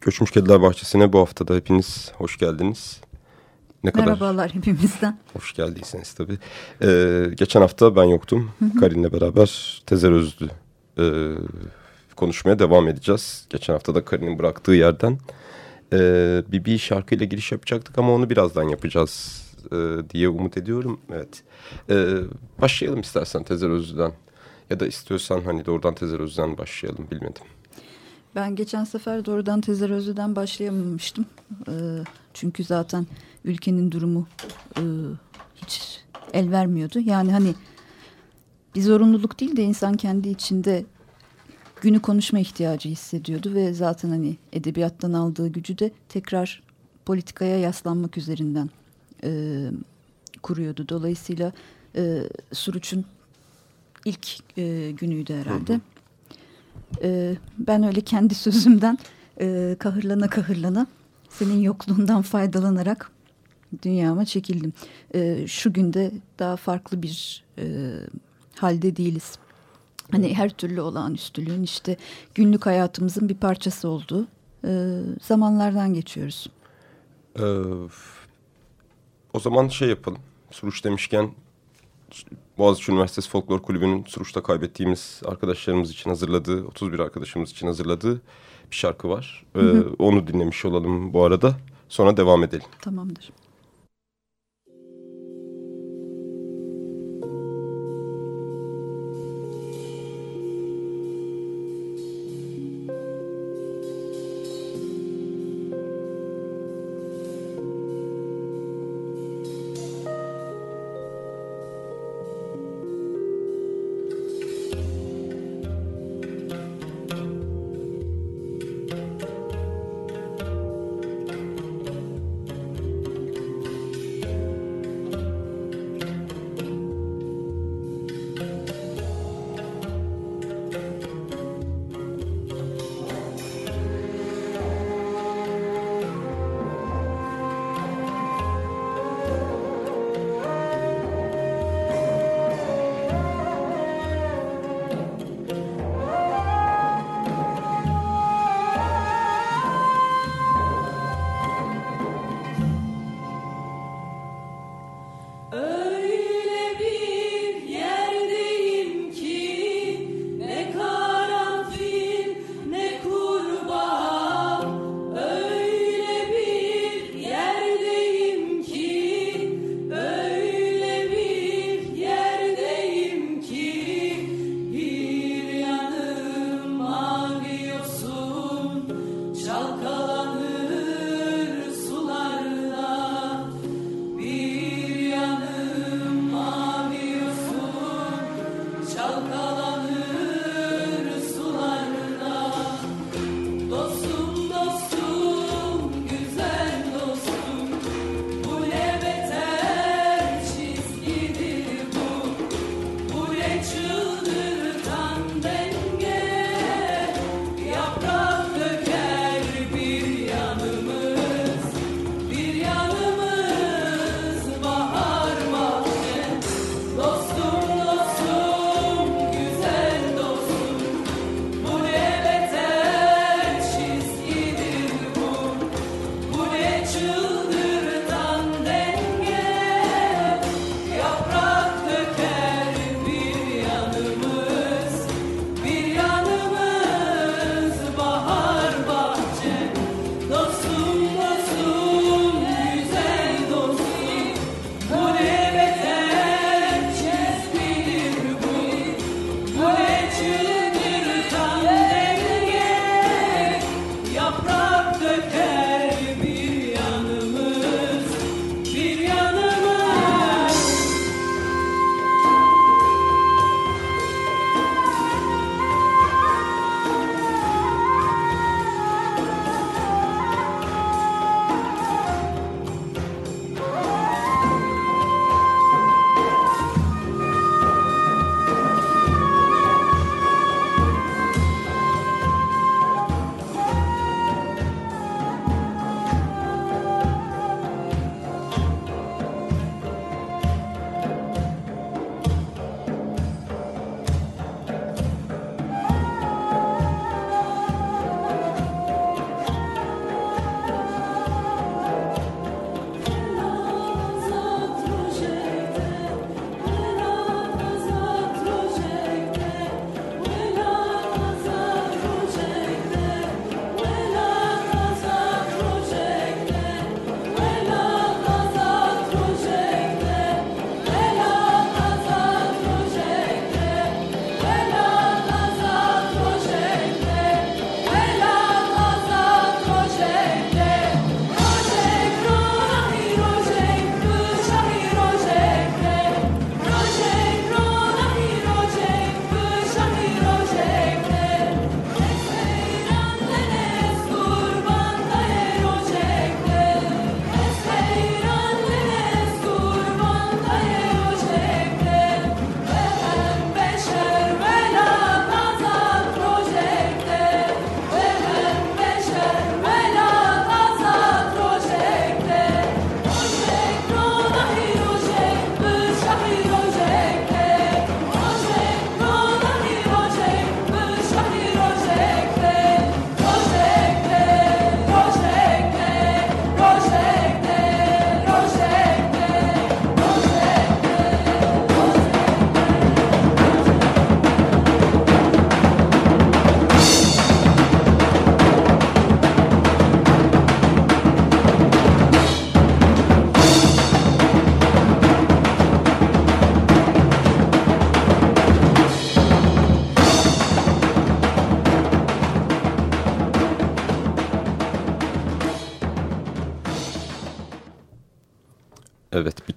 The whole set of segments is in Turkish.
Göçmüş Kediler Bahçesi'ne bu haftada hepiniz hoş geldiniz. Ne Merhabalar kadar hepimizden. Hoş geldiyseniz tabii. Ee, geçen hafta ben yoktum. Karin'le beraber Tezer Özlü e, konuşmaya devam edeceğiz. Geçen hafta da Karin'in bıraktığı yerden e, bir, bir şarkıyla giriş yapacaktık ama onu birazdan yapacağız e, diye umut ediyorum. Evet. E, başlayalım istersen Tezer Özlü'den. Ya da istiyorsan hani doğrudan Tezer Özlü'den başlayalım bilmedim. Ben geçen sefer doğrudan Tezer Özlü'den başlayamamıştım. E, çünkü zaten ülkenin durumu e, hiç el vermiyordu. Yani hani bir zorunluluk değil de insan kendi içinde günü konuşma ihtiyacı hissediyordu ve zaten hani edebiyattan aldığı gücü de tekrar politikaya yaslanmak üzerinden e, kuruyordu. Dolayısıyla e, Suruç'un ilk e, günüydü herhalde. Hı hı. E, ben öyle kendi sözümden e, kahırlana kahırlana senin yokluğundan faydalanarak dünyama çekildim. E, şu günde daha farklı bir e, halde değiliz. Hani her türlü olağanüstülüğün işte günlük hayatımızın bir parçası olduğu e, zamanlardan geçiyoruz. Ee, o zaman şey yapalım. Suruç demişken Boğaziçi Üniversitesi Folklor Kulübü'nün Suruç'ta kaybettiğimiz arkadaşlarımız için hazırladığı, 31 arkadaşımız için hazırladığı bir şarkı var. Ee, hı hı. Onu dinlemiş olalım bu arada. Sonra devam edelim. Tamamdır.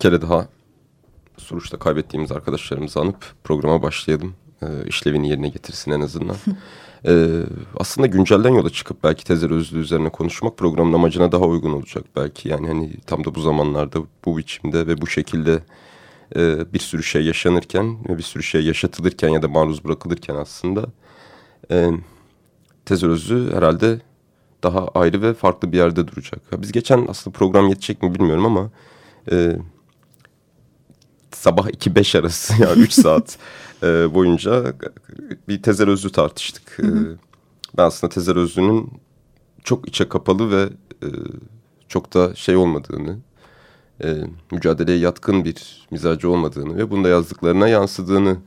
Kere daha sonuçta kaybettiğimiz arkadaşlarımızı anıp programa başlayalım. Ee, işlevini yerine getirsin en azından. ee, aslında güncelden yola çıkıp belki tezer özlü üzerine konuşmak programın amacına daha uygun olacak. Belki yani hani tam da bu zamanlarda bu biçimde ve bu şekilde e, bir sürü şey yaşanırken ve bir sürü şey yaşatılırken ya da maruz bırakılırken aslında e, tezer özlü herhalde daha ayrı ve farklı bir yerde duracak. Biz geçen aslında program yetecek mi bilmiyorum ama e, sabah 2-5 arası yani 3 saat e, boyunca bir tezer özlü tartıştık. Hı hı. E, ben aslında tezer özlünün çok içe kapalı ve e, çok da şey olmadığını, e, mücadeleye yatkın bir mizacı olmadığını ve bunda yazdıklarına yansıdığını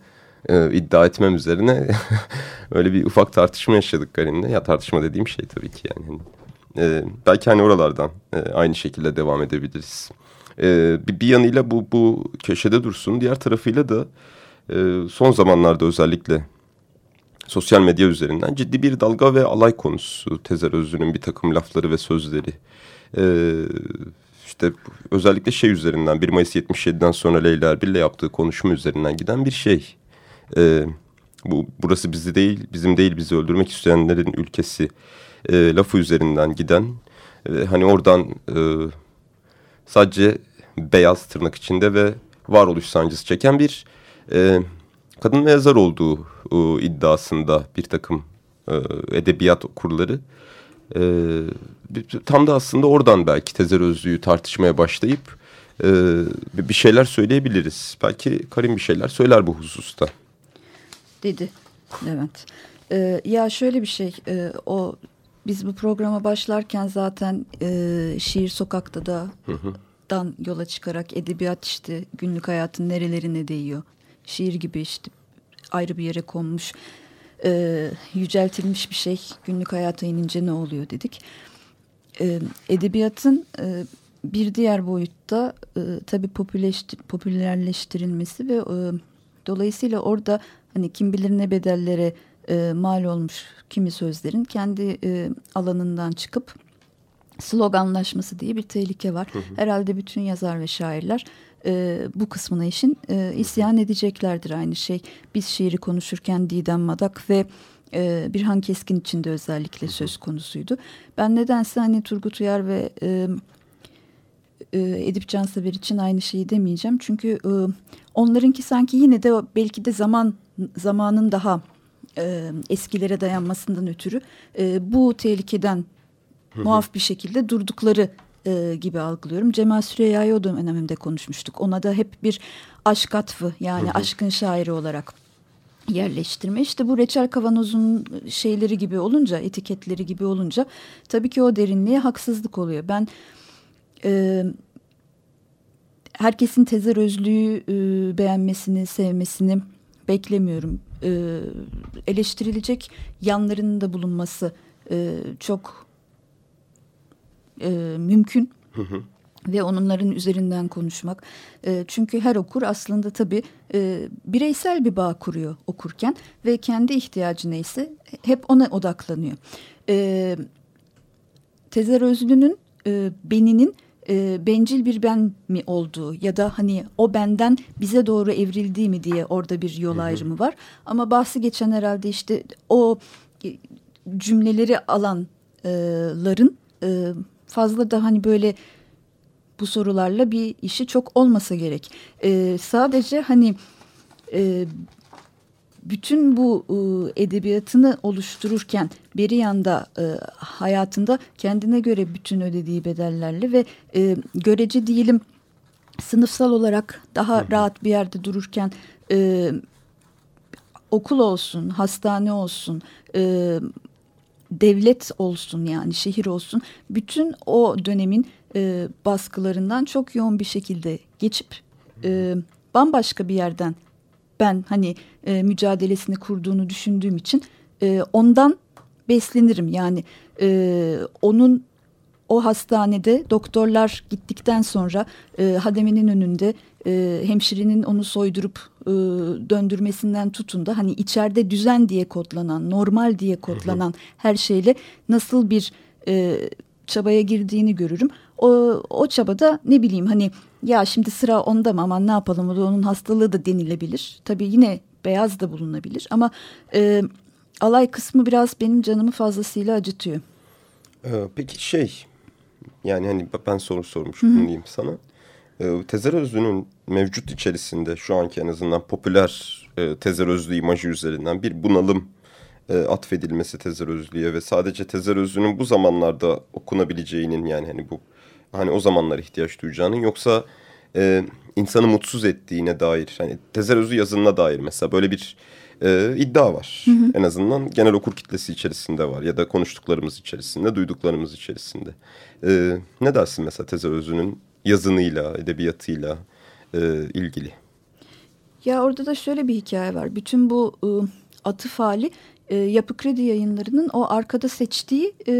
e, iddia etmem üzerine öyle bir ufak tartışma yaşadık Karin'le. Ya tartışma dediğim şey tabii ki yani. E, belki hani oralardan e, aynı şekilde devam edebiliriz. E, bir, bir yanıyla bu, bu köşede dursun. Diğer tarafıyla da e, son zamanlarda özellikle sosyal medya üzerinden ciddi bir dalga ve alay konusu. Tezer Özlü'nün bir takım lafları ve sözleri. E, işte özellikle şey üzerinden 1 Mayıs 77'den sonra Leyla Erbil'le yaptığı konuşma üzerinden giden bir şey. E, bu burası bizi değil, bizim değil bizi öldürmek isteyenlerin ülkesi e, lafı üzerinden giden ve hani oradan e, sadece beyaz tırnak içinde ve varoluş sancısı çeken bir e, kadın ve yazar olduğu e, iddiasında bir takım e, edebiyat okurları e, tam da aslında oradan belki tezer özlüğü tartışmaya başlayıp e, bir şeyler söyleyebiliriz. Belki Karim bir şeyler söyler bu hususta. Dedi Levent. Ee, ya şöyle bir şey e, o biz bu programa başlarken zaten e, şiir sokakta da hı hı dan yola çıkarak edebiyat işte günlük hayatın nerelerine değiyor. Şiir gibi işte ayrı bir yere konmuş, e, yüceltilmiş bir şey günlük hayata inince ne oluyor dedik. E, edebiyatın e, bir diğer boyutta e, tabii popülerleştirilmesi ve e, dolayısıyla orada hani kim bilir ne bedellere e, mal olmuş kimi sözlerin kendi e, alanından çıkıp sloganlaşması diye bir tehlike var. Hı hı. Herhalde bütün yazar ve şairler e, bu kısmına işin e, isyan edeceklerdir aynı şey. Biz şiiri konuşurken Didem Madak ve e, Birhan Keskin için de özellikle söz konusuydu. Ben nedense hani Turgut Uyar ve e, e, Edip Cansever için aynı şeyi demeyeceğim. Çünkü e, onlarınki sanki yine de belki de zaman zamanın daha e, eskilere dayanmasından ötürü e, bu tehlikeden muaf bir şekilde durdukları e, gibi algılıyorum. Cemal Süreyya'yı o dönemde konuşmuştuk. Ona da hep bir aşk atfı yani aşkın şairi olarak yerleştirme. İşte bu reçel kavanozun şeyleri gibi olunca, etiketleri gibi olunca tabii ki o derinliğe haksızlık oluyor. Ben e, herkesin tezer özlüğü e, beğenmesini, sevmesini beklemiyorum. E, eleştirilecek yanlarının da bulunması e, çok e, mümkün. Hı hı. Ve onların üzerinden konuşmak. E, çünkü her okur aslında tabii e, bireysel bir bağ kuruyor okurken. Ve kendi ihtiyacı neyse hep ona odaklanıyor. E, Tezer Özlü'nün e, beninin e, bencil bir ben mi olduğu ya da hani o benden bize doğru evrildiği mi diye orada bir yol ayrımı var. Ama bahsi geçen herhalde işte o cümleleri alanların e, fazla da hani böyle bu sorularla bir işi çok olmasa gerek. E, sadece hani e, bütün bu e, edebiyatını oluştururken bir yanda e, hayatında kendine göre bütün ödediği bedellerle ve e, görece diyelim sınıfsal olarak daha rahat bir yerde dururken e, okul olsun, hastane olsun, e, devlet olsun yani şehir olsun bütün o dönemin e, baskılarından çok yoğun bir şekilde geçip e, bambaşka bir yerden ben hani e, mücadelesini kurduğunu düşündüğüm için e, ondan beslenirim yani e, onun o hastanede doktorlar gittikten sonra e, hademenin önünde e, hemşirenin onu soydurup e, döndürmesinden tutun da hani içeride düzen diye kodlanan, normal diye kodlanan her şeyle nasıl bir e, çabaya girdiğini görürüm. O, o çabada ne bileyim hani ya şimdi sıra onda mı aman ne yapalım o da onun hastalığı da denilebilir. Tabii yine beyaz da bulunabilir ama e, alay kısmı biraz benim canımı fazlasıyla acıtıyor. Ee, peki şey yani hani ben soru sormuştum diyeyim sana. Ee, tezer özlüğünün mevcut içerisinde şu anki en azından popüler e, tezer özlüğü imajı üzerinden bir bunalım e, atfedilmesi tezer özlüğe ve sadece tezer özlüğünün bu zamanlarda okunabileceğinin yani hani bu hani o zamanlar ihtiyaç duyacağının yoksa e, insanı mutsuz ettiğine dair hani tezer özlüğü yazınına dair mesela böyle bir e, iddia var. Hı hı. En azından genel okur kitlesi içerisinde var ya da konuştuklarımız içerisinde, duyduklarımız içerisinde. E, ne dersin mesela Tezer Özü'nün yazınıyla, edebiyatıyla e, ilgili? Ya orada da şöyle bir hikaye var. Bütün bu e, atıf hali e, Yapı Kredi yayınlarının o arkada seçtiği e,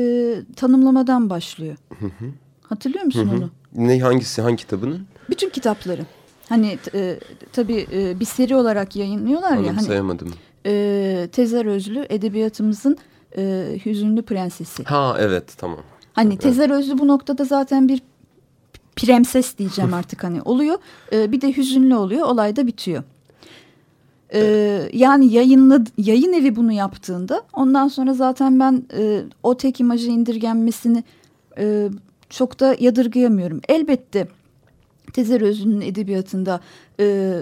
tanımlamadan başlıyor. Hı hı. Hatırlıyor musun hı hı. onu? Ne hangisi hangi kitabının? Bütün kitapları. Hani e, tabii e, bir seri olarak yayınlıyorlar ya. Hani, sayamadım. E, Tezer Özlü edebiyatımızın e, hüzünlü prensesi. Ha evet tamam. Hani evet. Tezer Özlü bu noktada zaten bir prenses diyeceğim artık hani oluyor. E, bir de hüzünlü oluyor. Olay da bitiyor. Ee, yani yayınla, yayın evi bunu yaptığında ondan sonra zaten ben e, o tek imajı indirgenmesini e, çok da yadırgayamıyorum. Elbette Tezer Özlü'nün edebiyatında e,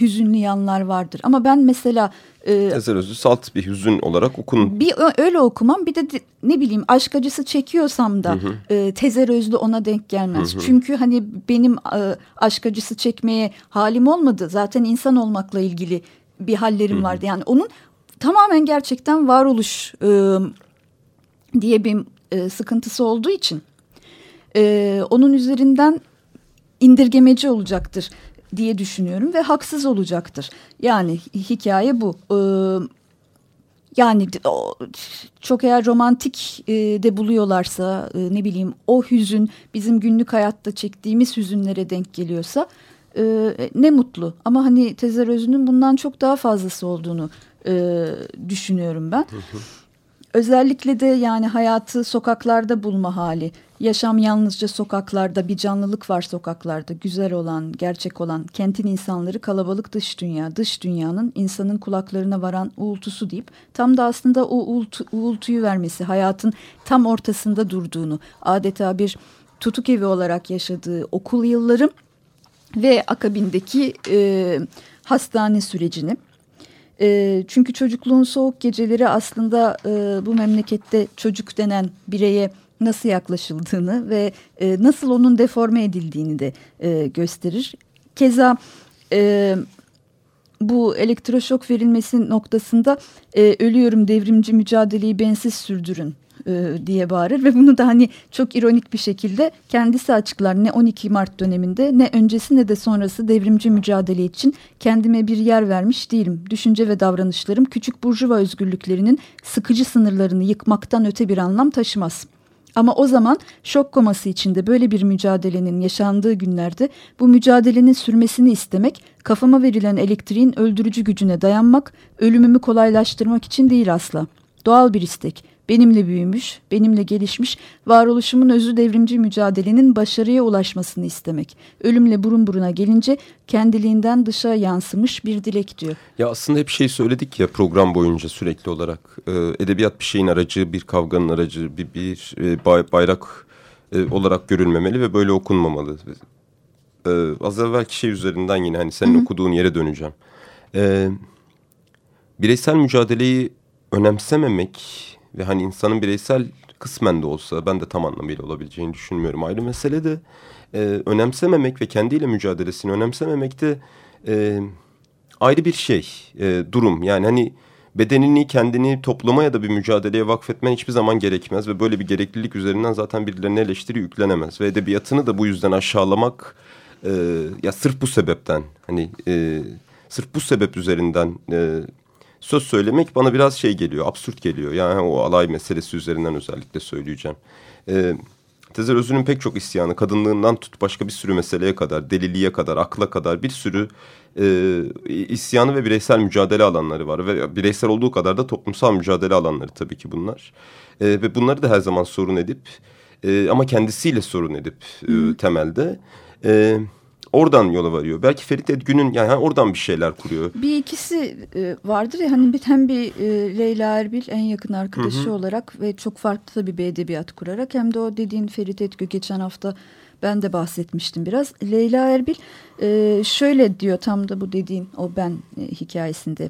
hüzünlü yanlar vardır. Ama ben mesela... E, Tezer Özlü salt bir hüzün olarak okun. Bir öyle okumam bir de ne bileyim aşk acısı çekiyorsam da hı hı. E, Tezer Özlü ona denk gelmez. Hı hı. Çünkü hani benim e, aşk acısı çekmeye halim olmadı. Zaten insan olmakla ilgili bir hallerim hı hı. vardı. Yani onun tamamen gerçekten varoluş e, diye bir e, sıkıntısı olduğu için... E, onun üzerinden indirgemeci olacaktır diye düşünüyorum ve haksız olacaktır. Yani hikaye bu. Ee, yani çok eğer romantik e, de buluyorlarsa e, ne bileyim o hüzün bizim günlük hayatta çektiğimiz hüzünlere denk geliyorsa e, ne mutlu. Ama hani Tezer Özü'nün bundan çok daha fazlası olduğunu düşünüyorum ben. Hı hı. Özellikle de yani hayatı sokaklarda bulma hali. Yaşam yalnızca sokaklarda, bir canlılık var sokaklarda. Güzel olan, gerçek olan, kentin insanları kalabalık dış dünya. Dış dünyanın insanın kulaklarına varan uğultusu deyip tam da aslında o uğultu, uğultuyu vermesi, hayatın tam ortasında durduğunu, adeta bir tutuk evi olarak yaşadığı okul yıllarım ve akabindeki e, hastane sürecini e, çünkü çocukluğun soğuk geceleri aslında e, bu memlekette çocuk denen bireye nasıl yaklaşıldığını ve e, nasıl onun deforme edildiğini de e, gösterir. Keza e, bu elektroşok verilmesi noktasında e, ölüyorum devrimci mücadeleyi bensiz sürdürün e, diye bağırır ve bunu da hani çok ironik bir şekilde kendisi açıklar. Ne 12 Mart döneminde ne öncesi ne de sonrası devrimci mücadele için kendime bir yer vermiş değilim. Düşünce ve davranışlarım küçük burjuva özgürlüklerinin sıkıcı sınırlarını yıkmaktan öte bir anlam taşımaz. Ama o zaman şok koması içinde böyle bir mücadelenin yaşandığı günlerde bu mücadelenin sürmesini istemek, kafama verilen elektriğin öldürücü gücüne dayanmak, ölümümü kolaylaştırmak için değil asla. Doğal bir istek, benimle büyümüş, benimle gelişmiş, varoluşumun özü devrimci mücadelenin başarıya ulaşmasını istemek. Ölümle burun buruna gelince kendiliğinden dışa yansımış bir dilek diyor. Ya aslında hep şey söyledik ya program boyunca sürekli olarak. E, edebiyat bir şeyin aracı, bir kavganın aracı, bir, bir e, bayrak e, olarak görülmemeli ve böyle okunmamalı. Az evvelki şey üzerinden yine hani senin Hı -hı. okuduğun yere döneceğim. Bireysel mücadeleyi önemsememek ve hani insanın bireysel kısmen de olsa ben de tam anlamıyla olabileceğini düşünmüyorum. Ayrı mesele de e, önemsememek ve kendiyle mücadelesini önemsememek de e, ayrı bir şey, e, durum. Yani hani bedenini, kendini topluma ya da bir mücadeleye vakfetmen hiçbir zaman gerekmez. Ve böyle bir gereklilik üzerinden zaten birilerine eleştiri yüklenemez. Ve edebiyatını da bu yüzden aşağılamak, e, ya sırf bu sebepten, hani e, sırf bu sebep üzerinden... E, söz söylemek bana biraz şey geliyor, absürt geliyor. Yani o alay meselesi üzerinden özellikle söyleyeceğim. Ee, Tezer Özü'nün pek çok isyanı, kadınlığından tut başka bir sürü meseleye kadar, deliliğe kadar, akla kadar bir sürü e, isyanı ve bireysel mücadele alanları var. Ve bireysel olduğu kadar da toplumsal mücadele alanları tabii ki bunlar. E, ve bunları da her zaman sorun edip E, ama kendisiyle sorun edip e, temelde. E, oradan yola varıyor. Belki Ferit Edgün'ün yani oradan bir şeyler kuruyor. Bir ikisi e, vardır ya hani hem bir e, Leyla Erbil en yakın arkadaşı hı hı. olarak ve çok farklı tabii bir edebiyat kurarak hem de o dediğin Ferit Edgü geçen hafta ben de bahsetmiştim biraz. Leyla Erbil e, şöyle diyor tam da bu dediğin o ben hikayesinde.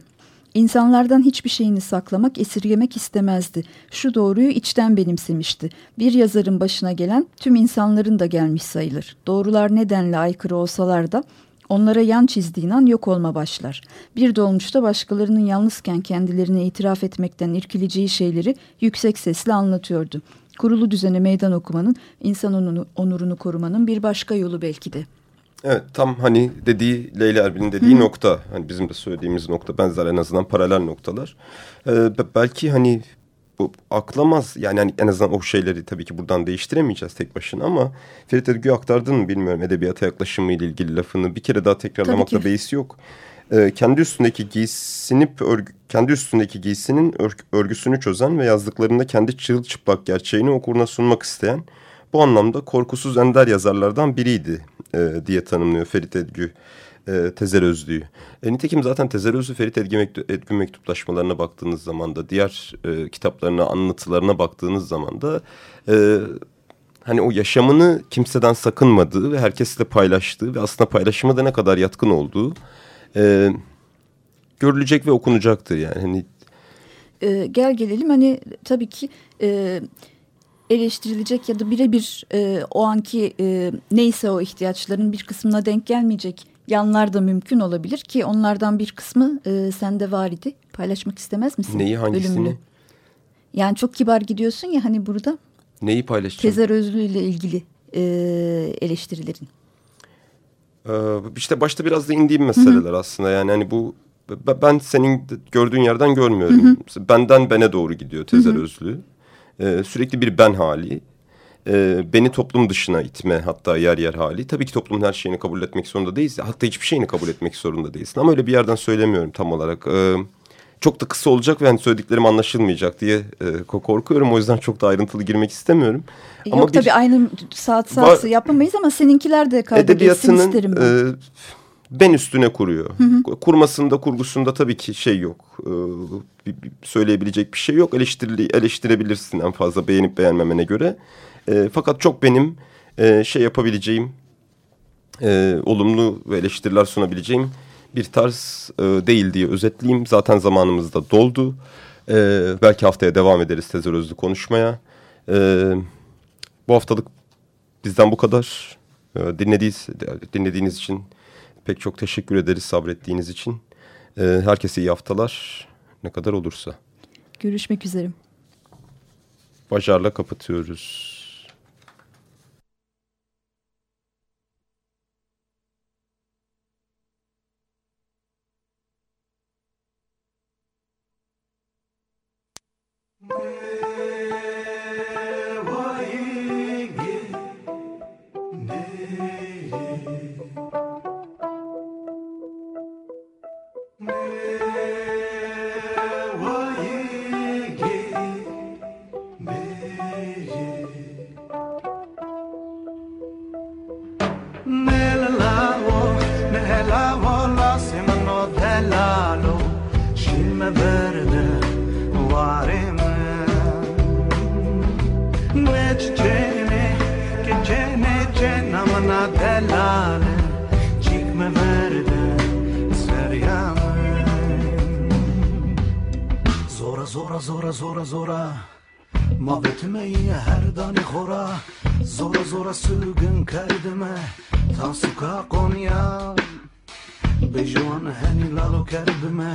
İnsanlardan hiçbir şeyini saklamak, esirgemek istemezdi. Şu doğruyu içten benimsemişti. Bir yazarın başına gelen tüm insanların da gelmiş sayılır. Doğrular nedenle aykırı olsalar da onlara yan çizdiğin an yok olma başlar. Bir dolmuşta başkalarının yalnızken kendilerine itiraf etmekten irkileceği şeyleri yüksek sesle anlatıyordu. Kurulu düzene meydan okumanın, insan onurunu korumanın bir başka yolu belki de.'' Evet tam hani dediği Leyla Erbil'in dediği Hı. nokta. Hani bizim de söylediğimiz nokta benzer en azından paralel noktalar. Ee, belki hani bu aklamaz yani hani en azından o şeyleri tabii ki buradan değiştiremeyeceğiz tek başına ama Ferit Ergü aktardın mı bilmiyorum edebiyata yaklaşımı ile ilgili lafını bir kere daha tekrarlamakta beis yok. Ee, kendi üstündeki giysini örgü, kendi üstündeki giysinin örg, örgüsünü çözen ve yazdıklarında kendi çırılçıplak gerçeğini okuruna sunmak isteyen bu anlamda korkusuz ender yazarlardan biriydi e, diye tanımlıyor Ferit Edgü e, Tezer Özlü'yü. E, nitekim zaten Tezer Özlü Ferit Edgü, mektup, Edgü mektuplaşmalarına baktığınız zaman da diğer e, kitaplarına, anlatılarına baktığınız zaman da e, hani o yaşamını kimseden sakınmadığı ve herkesle paylaştığı ve aslında paylaşıma da ne kadar yatkın olduğu e, görülecek ve okunacaktır yani. Hani, ee, gel gelelim hani tabii ki e, eleştirilecek ya da birebir e, o anki e, neyse o ihtiyaçların bir kısmına denk gelmeyecek yanlar da mümkün olabilir ki onlardan bir kısmı e, sende var idi. Paylaşmak istemez misin? Neyi hangisini? Ölümlü. Yani çok kibar gidiyorsun ya hani burada. Neyi paylaşacağım? Tezer Özlü ile ilgili e, eleştirilerin. Ee, işte başta biraz da indiğim meseleler Hı -hı. aslında yani hani bu ben senin gördüğün yerden görmüyorum. Hı hı. Benden bene doğru gidiyor Tezer hı hı. Özlü e, sürekli bir ben hali. E, beni toplum dışına itme hatta yer yer hali. Tabii ki toplumun her şeyini kabul etmek zorunda değiliz. Hatta hiçbir şeyini kabul etmek zorunda değilsin. Ama öyle bir yerden söylemiyorum tam olarak. E, çok da kısa olacak ve hani söylediklerim anlaşılmayacak diye e, korkuyorum. O yüzden çok da ayrıntılı girmek istemiyorum. Yok ama tabii aynı saat saat yapamayız ama seninkiler de kayda geçsin isterim ben. E, ben üstüne kuruyor. Hı hı. Kurmasında kurgusunda tabii ki şey yok. Ee, söyleyebilecek bir şey yok. Eleştirili, eleştirebilirsin en fazla beğenip beğenmemene göre. E, fakat çok benim e, şey yapabileceğim, e, olumlu eleştiriler sunabileceğim bir tarz e, değil diye özetleyeyim. Zaten zamanımız da doldu. E, belki haftaya devam ederiz Tezer Özlü konuşmaya. Bu haftalık bizden bu kadar. Dinlediğiniz, dinlediğiniz için Pek çok teşekkür ederiz sabrettiğiniz için. Ee, herkese iyi haftalar. Ne kadar olursa. Görüşmek üzere. Bajarla kapatıyoruz. Zora zora sürgün kerdime Ta suka Konya. Be joan heni lalo kerbime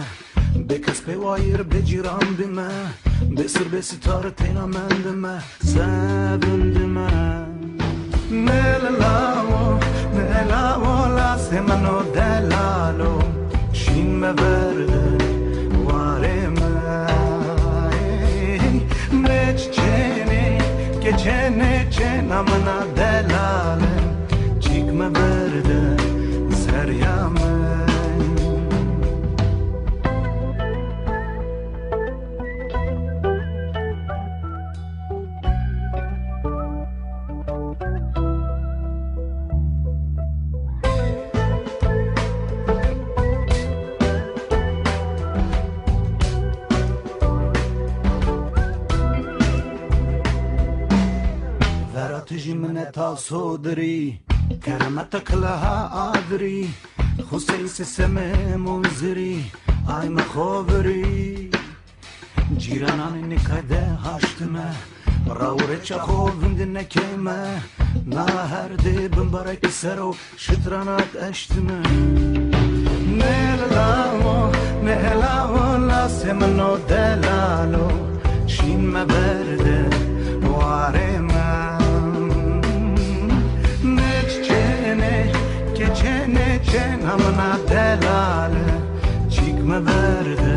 Be kes pe wayir be ciran bime Be sır be sitar tena mendime Sedundime Nelalo Nelalo la semano delalo Shin me verde geçene çenamına delale جی من تاسو دری کرمت کلها آدری خسیس سمه منزری ay مخابری جیرانان نکده هاشتمه راوره چخو وند نکیمه نا هر دی بمبارک سرو شترانات اشتمه نهلاو نهلاو لاس منو دلالو شین مبرده namına delale Çıkma derdi